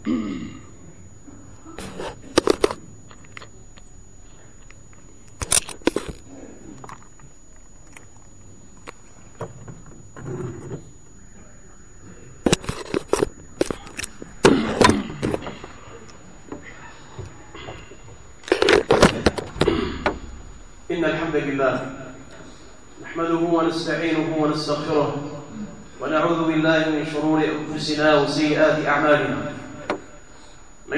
إن الحمد لله نحمده ونستعينه ونستغفره ونعوذ بالله من شرور أنفسنا وسيئات أعمالنا.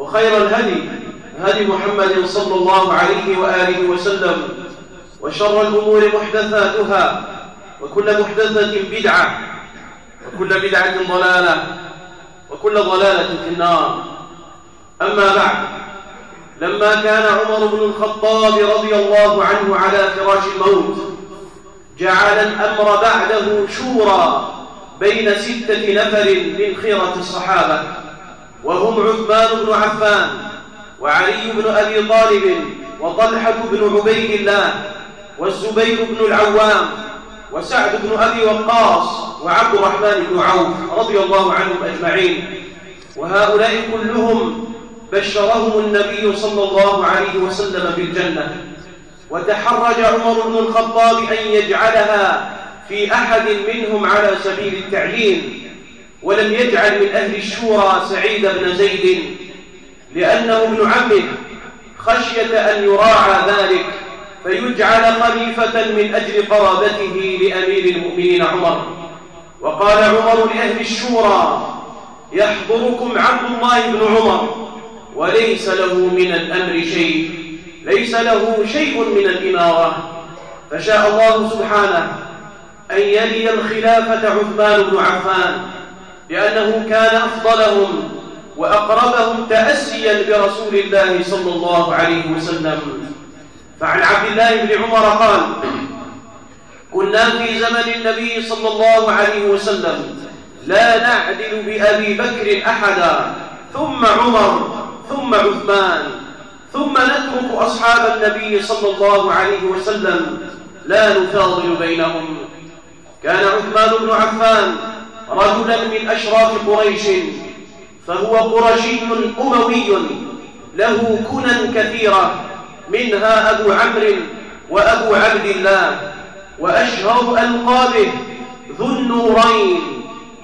وخير الهدي هدي محمد صلى الله عليه وآله وسلم وشر الأمور محدثاتها وكل محدثة بدعة وكل بدعة ضلالة وكل ضلالة في النار. أما بعد لما كان عمر بن الخطاب رضي الله عنه على فراش الموت جعل الأمر بعده شورى بين ستة نفر من خيرة الصحابة. وهم عثمان بن عفان وعلي بن أبي طالب وطلحة بن عبيد الله والزبير بن العوام وسعد بن أبي وقاص وعبد الرحمن بن عوف رضي الله عنهم أجمعين. وهؤلاء كلهم بشرهم النبي صلى الله عليه وسلم بالجنة. وتحرج عمر بن الخطاب أن يجعلها في أحد منهم على سبيل التعيين ولم يجعل من أهل الشورى سعيد بن زيد لأنه ابن عمه خشية أن يراعى ذلك فيجعل خليفة من أجل قرابته لأمير المؤمنين عمر. وقال عمر لأهل الشورى يحضركم عبد الله بن عمر وليس له من الأمر شيء ليس له شيء من الإمارة. فشاء الله سبحانه أن يلي الخلافة عثمان بن عفان لأنه كان أفضلهم وأقربهم تأسيا برسول الله صلى الله عليه وسلم. فعن عبد الله بن عمر قال كنا في زمن النبي صلى الله عليه وسلم لا نعدل بأبي بكر أحدا ثم عمر ثم عثمان ثم نترك أصحاب النبي صلى الله عليه وسلم. لا نفاضل بينهم. كان عثمان بن عفان رجلا من أشراف قريش فهو قرشي أموي له كنى كثيرة منها أبو عمرو وأبو عبد الله وأشهر ألقابه ذو النورين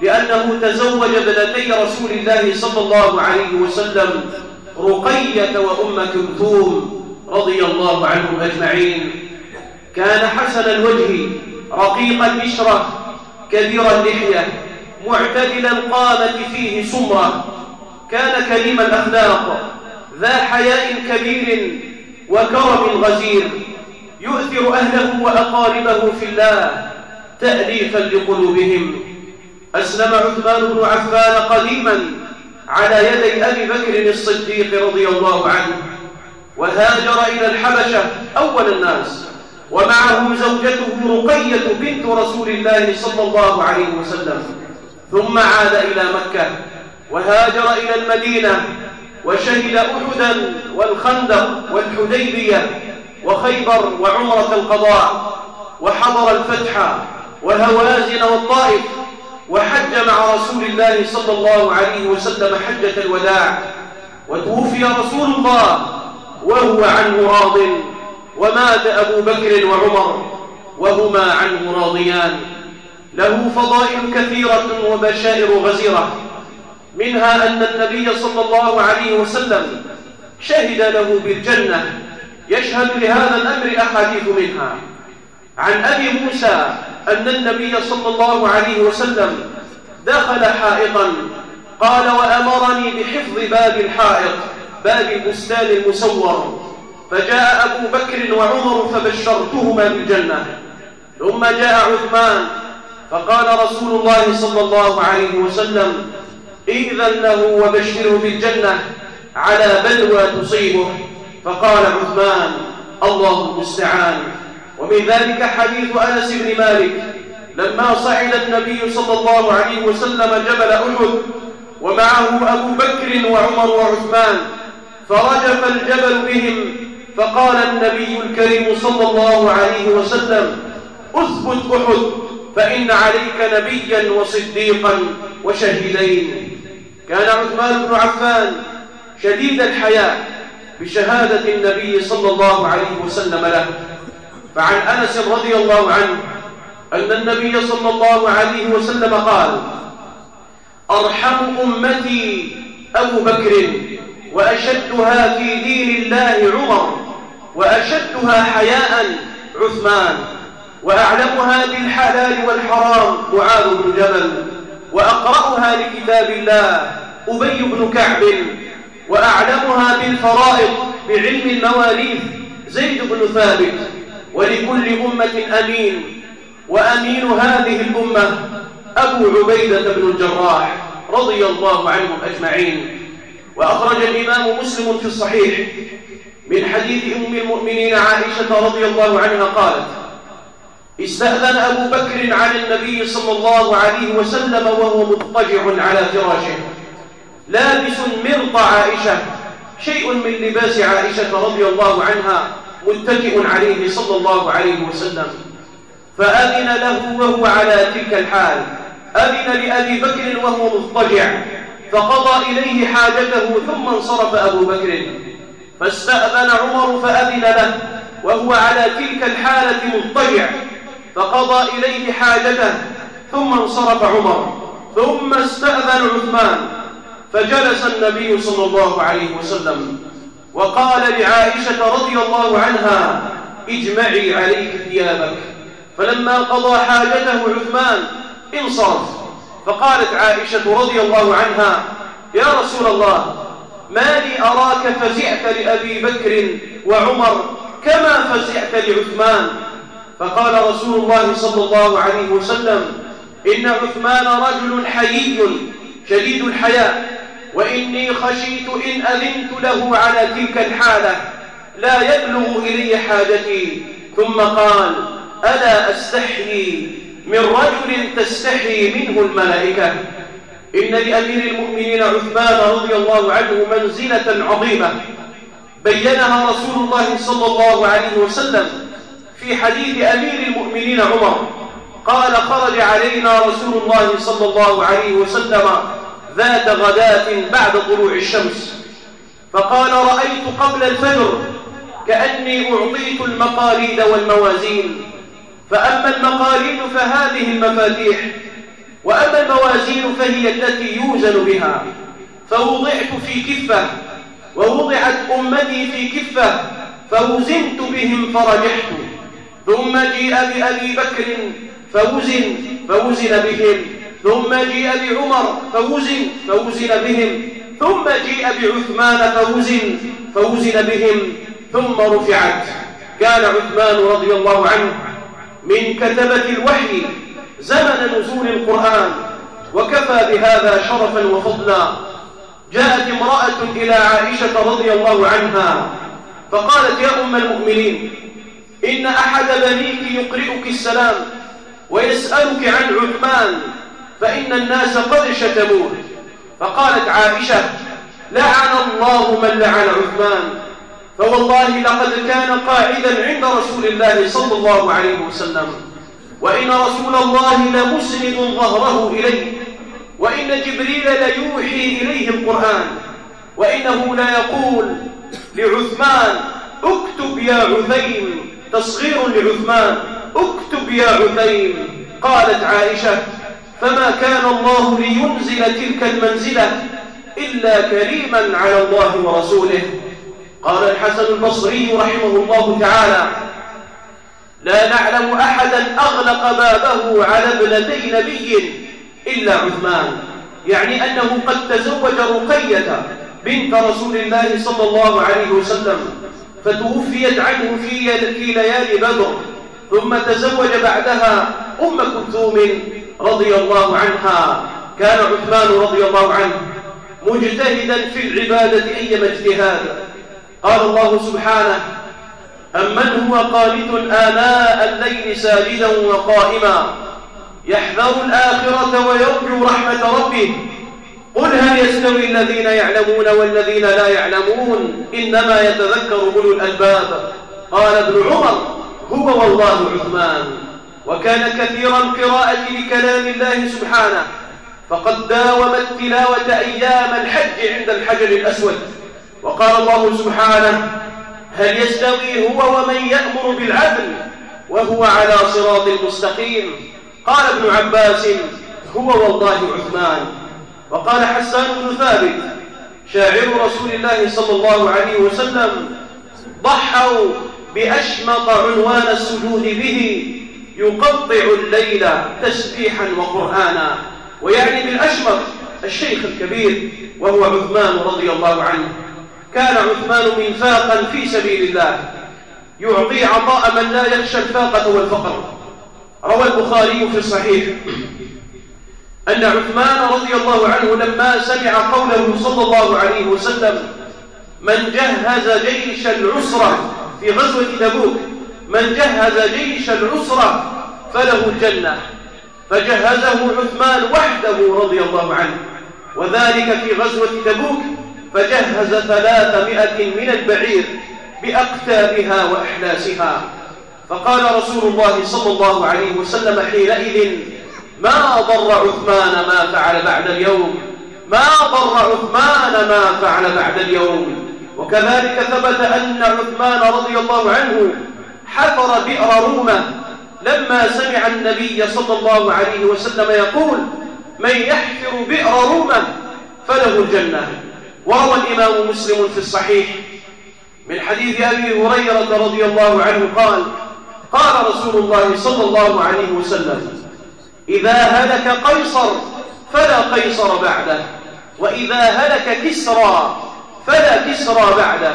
لأنه تزوج ابنتي رسول الله صلى الله عليه وسلم رقية وأم كلثوم رضي الله عنهم أجمعين. كان حسن الوجه رقيق البشرة كبير اللحية معتدل القامة فيه سمرة. كان كريم الأخلاق ذا حياء كبير وكرم غزير. يؤثر أهله وأقاربه في الله تأليفا لقلوبهم. أسلم عثمان بن عفان قديما على يدي أبي بكر الصديق رضي الله عنه. وهاجر إلى الحبشة أول الناس. ومعه زوجته رقية بنت رسول الله صلى الله عليه وسلم. ثم عاد إلى مكة وهاجر إلى المدينة وشهد أحدا والخندق والحديبية وخيبر وعمرة القضاء وحضر الفتح وهوازن والطائف وحج مع رسول الله صلى الله عليه وسلم حجة الوداع وتوفي رسول الله وهو عنه راض ومات أبو بكر وعمر وهما عنه راضيان. له فضائل كثيرة وبشائر غزيرة. منها أن النبي صلى الله عليه وسلم شهد له بالجنة. يشهد لهذا الأمر أحاديث منها. عن أبي موسى أن النبي صلى الله عليه وسلم دخل حائطا قال وأمرني بحفظ باب الحائط باب البستان المسور فجاء أبو بكر وعمر فبشرتهما بالجنة. ثم جاء عثمان فقال رسول الله صلى الله عليه وسلم إذن له وبشره بالجنة على بلوى تصيبه. فقال عثمان الله المستعان. ومن ذلك حديث أنس بن مالك لما صعد النبي صلى الله عليه وسلم جبل أحد ومعه أبو بكر وعمر وعثمان فرجف الجبل بهم فقال النبي الكريم صلى الله عليه وسلم أثبت أحد. فإن عليك نبيا وصديقا وشهيدين. كان عثمان بن عفان شديد الحياء بشهادة النبي صلى الله عليه وسلم له. فعن أنس رضي الله عنه أن النبي صلى الله عليه وسلم قال أرحم أمتي أبو بكر وأشدها في دين الله عمر وأشدها حياء عثمان. وأعلمها بالحلال والحرام معاذ بن جبل وأقرأها لكتاب الله أبي بن كعب وأعلمها بالفرائض بعلم المواليد زيد بن ثابت ولكل أمة أمين وأمين هذه الأمة أبو عبيدة بن الجراح رضي الله عنهم أجمعين. وأخرج الإمام مسلم في الصحيح من حديث أم المؤمنين عائشة رضي الله عنها قالت استأذن أبو بكر عن النبي صلى الله عليه وسلم وهو مضطجع على فراشه. لابس مرط عائشة. شيء من لباس عائشة رضي الله عنها متكئ عليه صلى الله عليه وسلم. فأذن له وهو على تلك الحال. أذن لأبي بكر وهو مضطجع. فقضى إليه حاجته ثم انصرف أبو بكر. فاستأذن عمر فأذن له وهو على تلك الحالة مضطجع. فقضى إليه حاجته ثم انصرف عمر ثم استأذن عثمان فجلس النبي صلى الله عليه وسلم وقال لعائشة رضي الله عنها اجمعي عليك ثيابك. فلما قضى حاجته عثمان انصرف. فقالت عائشة رضي الله عنها يا رسول الله ما لي أراك فزعت لأبي بكر وعمر كما فزعت لعثمان فقال رسول الله صلى الله عليه وسلم إن عثمان رجل حيي شديد الحياء وإني خشيت إن أذنت له على تلك الحالة لا يبلغ إلي حاجتي. ثم قال ألا أستحيي؟ من رجل تستحي منه الملائكة. إن لأمير المؤمنين عثمان رضي الله عنه منزلة عظيمة. بينها رسول الله صلى الله عليه وسلم في حديث أمير المؤمنين عمر قال خرج علينا رسول الله صلى الله عليه وسلم ذات غداة بعد طلوع الشمس. فقال رأيت قبل الفجر كأني أعطيت المقاليد والموازين. فأما المقاليد فهذه المفاتيح وأما الموازين فهي التي يوزن بها. فوضعت في كفة ووضعت أمتي في كفة فوزنت بهم فرجحت. ثم جيء بأبي بكر فوزن فوزن بهم. ثم جيء بعمر فوزن فوزن بهم. ثم جيء بعثمان فوزن فوزن بهم. ثم رفعت. كان عثمان رضي الله عنه من كتبة الوحي زمن نزول القرآن وكفى بهذا شرفا وفضلا. جاءت امرأة إلى عائشة رضي الله عنها فقالت يا أم المؤمنين إن أحد بنيك يقرئك السلام ويسألك عن عثمان فإن الناس قد شتموه. فقالت عائشة لعن الله من لعن عثمان. فوالله لقد كان قاعدا عند رسول الله صلى الله عليه وسلم. وإن رسول الله لمسند ظهره إليه. وإن جبريل ليوحي إليه القرآن. وإنه ليقول لعثمان اكتب يا عثيم. تصغير لعثمان. اكتب يا عثيم. قالت عائشة فما كان الله لينزل تلك المنزلة إلا كريما على الله ورسوله. قال الحسن البصري رحمه الله تعالى لا نعلم أحدا أغلق بابه على ابنتي نبي إلا عثمان. يعني أنه قد تزوج رقية بنت رسول الله صلى الله عليه وسلم. فتوفيت عنه في ليالي بدر ثم تزوج بعدها أم كلثوم رضي الله عنها. كان عثمان رضي الله عنه مجتهدا في العبادة أيما اجتهاد قال الله سبحانه أمن هو قانت آناء الليل ساجدا وقائما يحذر الآخرة ويرجو رحمة ربه قل هل يستوي الذين يعلمون والذين لا يعلمون إنما يتذكر أولو الألباب؟ قال ابن عمر هو والله عثمان وكان كثير القراءة لكلام الله سبحانه فقد داوم التلاوة أيام الحج عند الحجر الأسود. وقال الله سبحانه هل يستوي هو ومن يأمر بالعدل وهو على صراط مستقيم؟ قال ابن عباس هو والله عثمان. وقال حسان بن ثابت شاعر رسول الله صلى الله عليه وسلم ضحوا بأشمط عنوان السجود به يقطع الليل تسبيحا وقرآنا. ويعني بالأشمط الشيخ الكبير وهو عثمان رضي الله عنه كان عثمان منفاقا في سبيل الله يعطي عطاء من لا يخشى الفاقة والفقر. روى البخاري في الصحيح. أن عثمان رضي الله عنه لما سمع قوله صلى الله عليه وسلم من جهز جيش العسرة في غزوة تبوك من جهز جيش العسرة فله الجنة. فجهزه عثمان وحده رضي الله عنه وذلك في غزوة تبوك فجهز ثلاثمائة من البعير بأقتابها وأحلاسها. فقال رسول الله صلى الله عليه وسلم حينئذ ما ضر عثمان ما فعل بعد اليوم. ما ضر عثمان ما فعل بعد اليوم. وكذلك ثبت أن عثمان رضي الله عنه حفر بئر رومة. لما سمع النبي صلى الله عليه وسلم يقول من يحفر بئر رومة فله الجنة. وروى الإمام مسلم في الصحيح. من حديث أبي هريرة رضي الله عنه قال قال رسول الله صلى الله عليه وسلم إذا هلك قيصر فلا قيصر بعده وإذا هلك كسرى فلا كسرى بعده.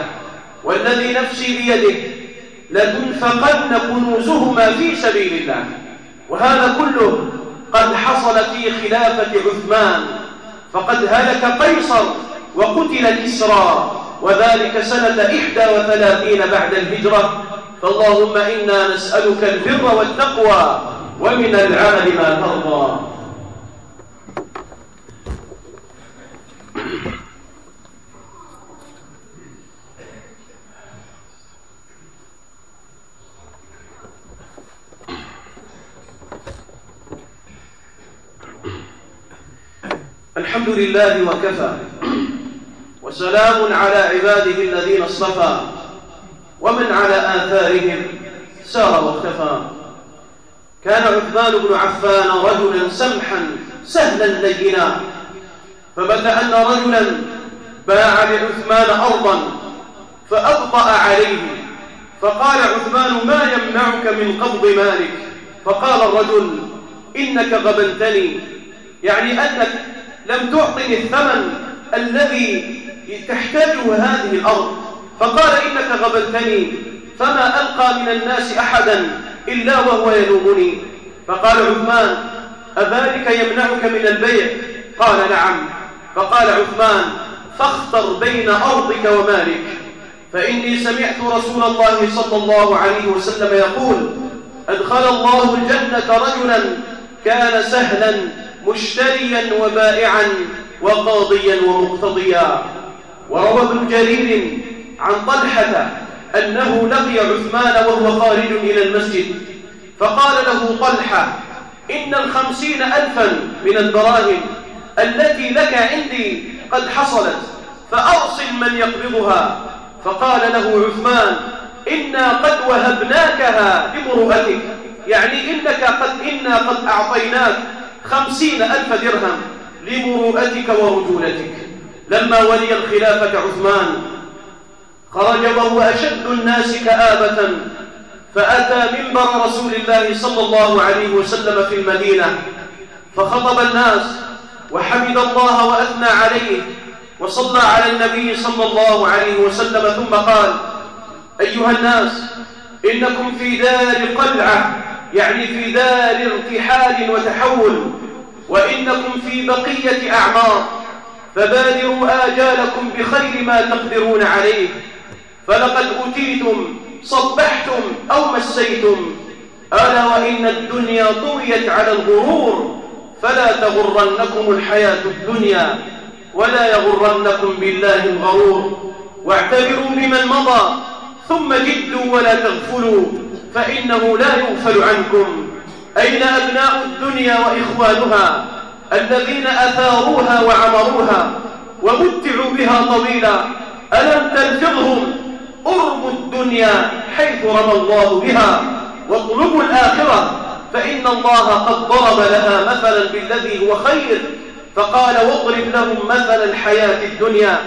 والذي نفسي بيده لتنفقن كنوزهما في سبيل الله. وهذا كله قد حصل في خلافة عثمان. فقد هلك قيصر وقتل كسرى وذلك سنة إحدى وثلاثين بعد الهجرة. فاللهم إنا نسألك البر والتقوى ومن العمل ما ترضى. الحمد لله وكفى. وسلام على عباده الذين اصطفى. ومن على آثارهم سار واختفى. كان عثمان بن عفان رجلا سمحا سهلا لينا. فبت أن رجلا باع لعثمان أرضا فأبطأ عليه. فقال عثمان ما يمنعك من قبض مالك؟ فقال الرجل إنك غبنتني. يعني أنك لم تعطني الثمن الذي تحتاجه هذه الأرض. فقال إنك غبنتني. فما ألقى من الناس أحدا إلا وهو يلومني فقال عثمان أذلك يمنعك من البيع؟ قال نعم. فقال عثمان فاختر بين أرضك ومالك. فإني سمعت رسول الله صلى الله عليه وسلم يقول أدخل الله الجنة رجلا كان سهلا مشتريا وبائعا وقاضيا ومقتضيا. وروى ابن جرير عن طلحة أنه لقي عثمان وهو خارج إلى المسجد فقال له طلحة إن الخمسين ألفا من الدراهم التي لك عندي قد حصلت فأرسل من يقبضها. فقال له عثمان إنا قد وهبناكها بمرؤتك يعني إنك قد إنا قد أعطيناك خمسين ألف درهم لمروءتك ورجولتك. لما ولي الخلافة عثمان خرج وهو أشد الناس كآبة فأتى منبر رسول الله صلى الله عليه وسلم في المدينة فخطب الناس وحمد الله وأثنى عليه وصلى على النبي صلى الله عليه وسلم ثم قال أيها الناس إنكم في دار قلعة يعني في دار ارتحال وتحول وإنكم في بقية أعمار فبادروا آجالكم بخير ما تقدرون عليه. فلقد أتيتم صبحتم أو مسيتم. ألا وإن الدنيا طويت على الغرور فلا تغرنكم الحياة الدنيا ولا يغرنكم بالله الغرور. واعتبروا بمن مضى ثم جدوا ولا تغفلوا فإنه لا يغفل عنكم. أين أبناء الدنيا وإخوانها؟ الذين أثاروها وعمروها ومتعوا بها طويلا. ألم تلفظهم؟ أرموا الدنيا حيث رمى الله بها واطلبوا الآخرة فإن الله قد ضرب لها مثلا بالذي هو خير فقال واضرب لهم مثل الحياة الدنيا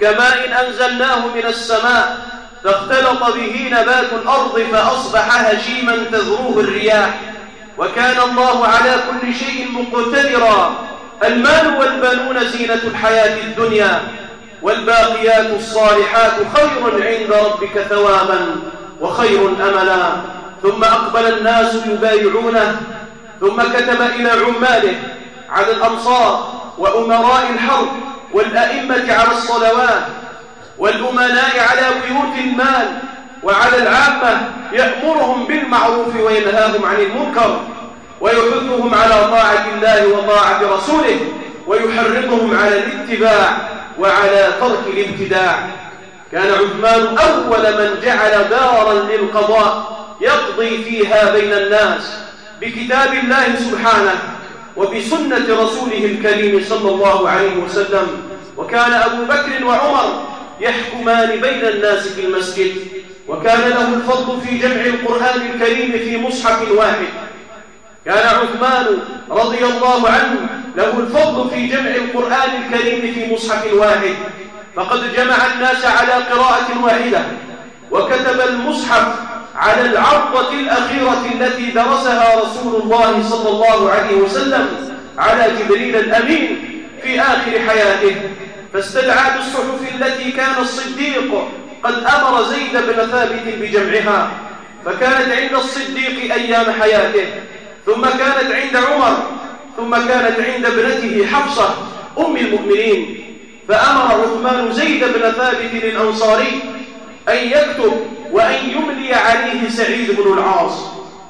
كماء أنزلناه من السماء فاختلط به نبات الأرض فأصبح هشيما تذروه الرياح. وكان الله على كل شيء مقتدرا المال والبنون زينة الحياة الدنيا. والباقيات الصالحات خير عند ربك ثوابا وخير أملا. ثم أقبل الناس يبايعونه ثم كتب إلى عماله على الأمصار وأمراء الحرب والأئمة على الصلوات والأمناء على بيوت المال وعلى العامة يأمرهم بالمعروف وينهاهم عن المنكر ويحثهم على طاعة الله وطاعة رسوله ويحرضهم على الاتباع. وعلى ترك الابتداع. كان عثمان أول من جعل دارا للقضاء يقضي فيها بين الناس بكتاب الله سبحانه وبسنة رسوله الكريم صلى الله عليه وسلم. وكان أبو بكر وعمر يحكمان بين الناس في المسجد. وكان له الفضل في جمع القرآن الكريم في مصحف واحد. كان عثمان رضي الله عنه له الفضل في جمع القرآن الكريم في مصحف واحد. فقد جمع الناس على قراءة واحدة وكتب المصحف على العرضة الأخيرة التي درسها رسول الله صلى الله عليه وسلم على جبريل الأمين في آخر حياته. فاستدعى بالصحف التي كان الصديق قد أمر زيد بن ثابت بجمعها فكانت عند الصديق أيام حياته. ثم كانت عند عمر ثم كانت عند ابنته حفصة أم المؤمنين فأمر عثمان زيد بن ثابت الأنصاري أن يكتب وأن يملي عليه سعيد بن العاص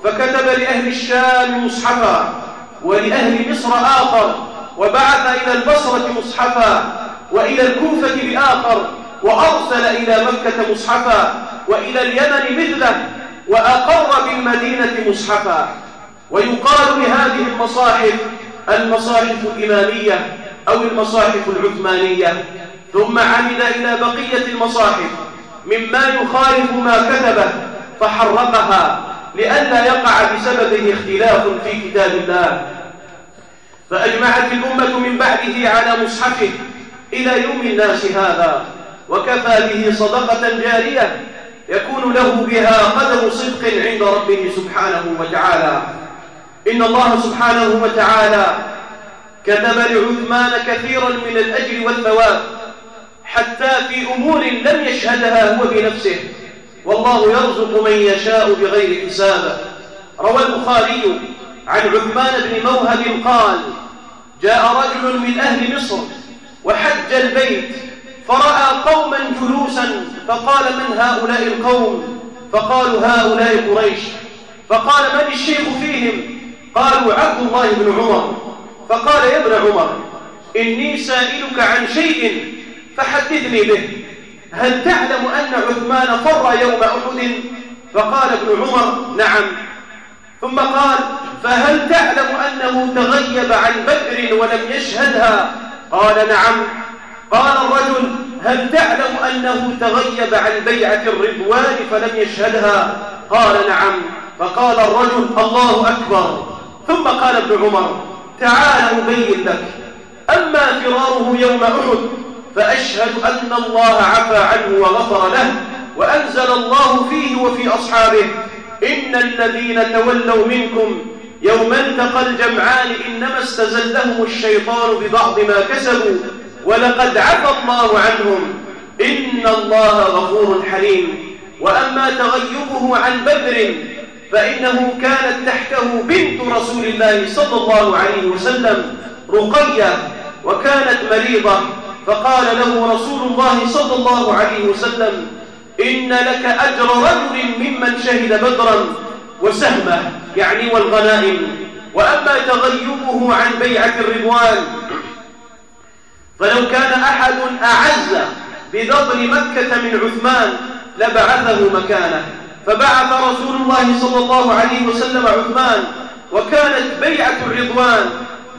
فكتب لأهل الشام مصحفا ولأهل مصر آخر وبعث إلى البصرة مصحفا وإلى الكوفة بآخر وأرسل إلى مكة مصحفا وإلى اليمن مثله وأقر بالمدينة مصحفا. ويقال لهذه المصاحف المصاحف الإمامية أو المصاحف العثمانية ثم عمد إلى بقية المصاحف مما يخالف ما كتبه فحرقها لئلا يقع بسببه اختلاف في كتاب الله. فأجمعت الأمة من بعده على مصحفه إلى يوم الناس هذا وكفى به صدقة جارية يكون له بها قدر صدق عند ربه سبحانه وتعالى. إن الله سبحانه وتعالى كتب لعثمان كثيرا من الأجر والثواب حتى في أمور لم يشهدها هو بنفسه والله يرزق من يشاء بغير حساب. روى البخاري عن عثمان بن موهب قال جاء رجل من أهل مصر وحج البيت فرأى قوما جلوسا فقال من هؤلاء القوم؟ فقالوا هؤلاء قريش. فقال من الشيخ فيهم؟ قالوا عبد الله بن عمر. فقال يا ابن عمر إني سائلك عن شيء فحدثني به. هل تعلم أن عثمان فر يوم أحد؟ فقال ابن عمر نعم. ثم قال فهل تعلم أنه تغيب عن بدر ولم يشهدها؟ قال نعم. قال الرجل هل تعلم أنه تغيب عن بيعة الرضوان فلم يشهدها؟ قال نعم. فقال الرجل الله أكبر. ثم قال ابن عمر تعال أبين لك أما فراره يوم أحد فأشهد أن الله عفى عنه وغفر له وأنزل الله فيه وفي أصحابه إن الذين تولوا منكم يوم التقى الجمعان إنما استزلهم الشيطان ببعض ما كسبوا ولقد عفى الله عنهم إن الله غفور حليم وأما تغيبه عن بدر فإنه كانت تحته بنت رسول الله صلى الله عليه وسلم رقية وكانت مريضة. فقال له رسول الله صلى الله عليه وسلم إن لك أجر رجل ممن شهد بدرا وسهمه يعني والغنائم. وأما تغيبه عن بيعة الرضوان فلو كان أحد أعز بذبر مكة من عثمان لبعثه مكانه. فبعث رسول الله صلى الله عليه وسلم عثمان وكانت بيعة الرضوان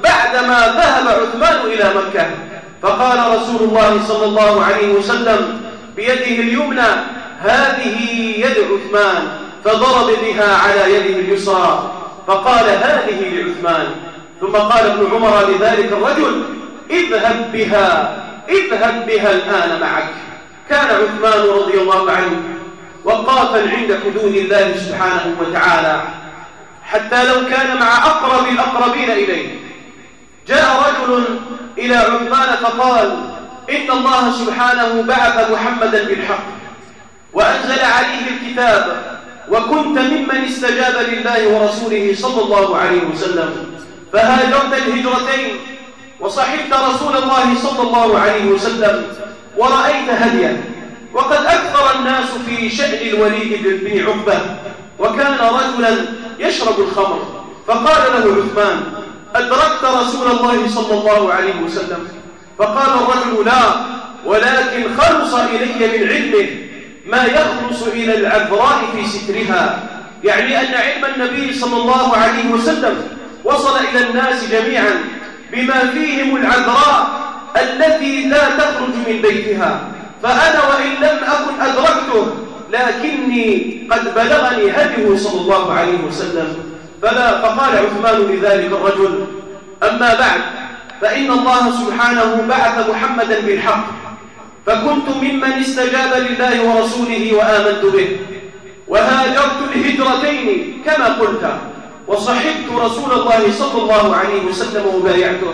بعدما ذهب عثمان إلى مكة. فقال رسول الله صلى الله عليه وسلم بيده اليمنى هذه يد عثمان. فضرب بها على يده اليسرى. فقال هذه لعثمان. ثم قال ابن عمر لذلك الرجل اذهب بها اذهب بها الآن معك. كان عثمان رضي الله عنه وقافا عند حدود الله سبحانه وتعالى. حتى لو كان مع أقرب الأقربين إليه. جاء رجل إلى عثمان فقال إن الله سبحانه بعث محمدا بالحق وأنزل عليه الكتاب وكنت ممن استجاب لله ورسوله صلى الله عليه وسلم. فهاجرت الهجرتين وصحبت رسول الله صلى الله عليه وسلم ورأيت هديه وقد أكثر الناس في شأن الوليد بن عقبة وكان رجلا يشرب الخمر فقال له عثمان أدركت رسول الله صلى الله عليه وسلم؟ فقال الرجل لا ولكن خلص إلي من علمه ما يخلص إلى العذراء في سترها يعني أن علم النبي صلى الله عليه وسلم وصل إلى الناس جميعا بما فيهم العذراء التي لا تخرج من بيتها. فأنا وإن لم أكن أدركته لكني قد بلغني هديه صلى الله عليه وسلم. فلا فقال عثمان لذلك الرجل أما بعد فإن الله سبحانه بعث محمدا بالحق فكنت ممن استجاب لله ورسوله وآمنت به. وهاجرت الهجرتين كما قلت وصحبت رسول الله صلى الله عليه وسلم وبايعته.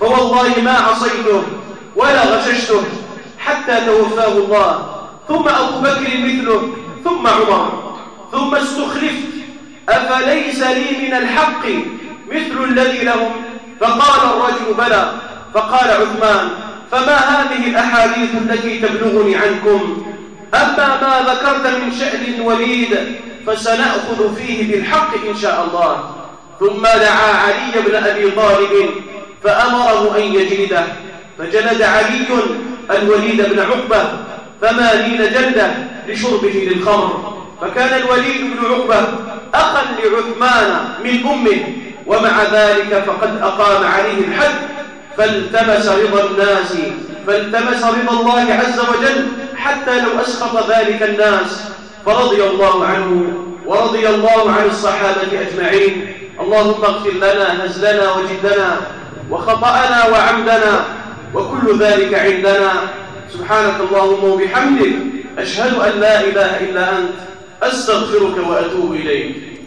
فوالله ما عصيته ولا غششته. حتى توفاه الله. ثم أبو بكر مثله ثم عمر. ثم استخلفت. أفليس لي من الحق مثل الذي لهم؟ فقال الرجل بلى. فقال عثمان فما هذه الأحاديث التي تبلغني عنكم؟ أما ما ذكرت من شأن الوليد فسنأخذ فيه بالحق إن شاء الله. ثم دعا علي بن أبي طالب فأمره أن يجلده. فجلد علي الوليد بن عقبة ثمانين جلدة لشربه للخمر. فكان الوليد بن عقبة أخا لعثمان من أمه ومع ذلك فقد أقام عليه الحد. فالتمس رضا الناس فالتمس رضا الله عز وجل حتى لو أسخط ذلك الناس. فرضي الله عنه ورضي الله عن الصحابة أجمعين. اللهم اغفر لنا هزلنا وجدنا وخطأنا وعمدنا. وكل ذلك عندنا. سبحانك اللهم وبحمدك أشهد أن لا إله إلا أنت أستغفرك وأتوب إليك.